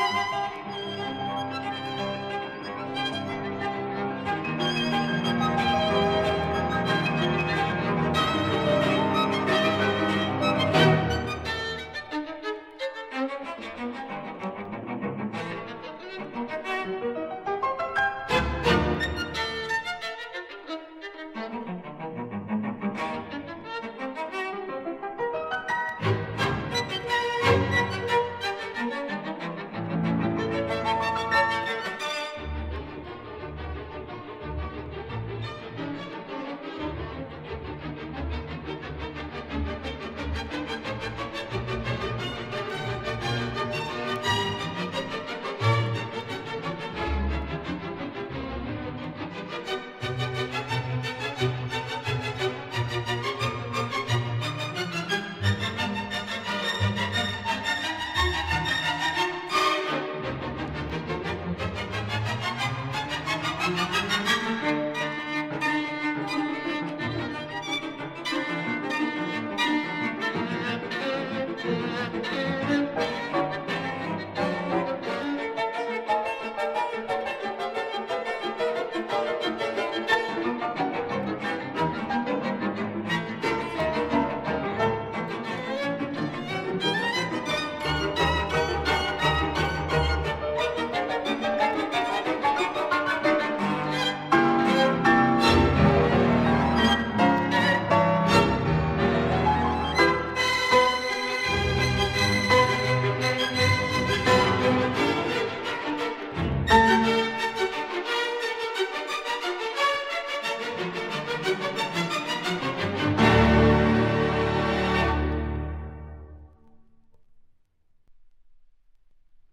Música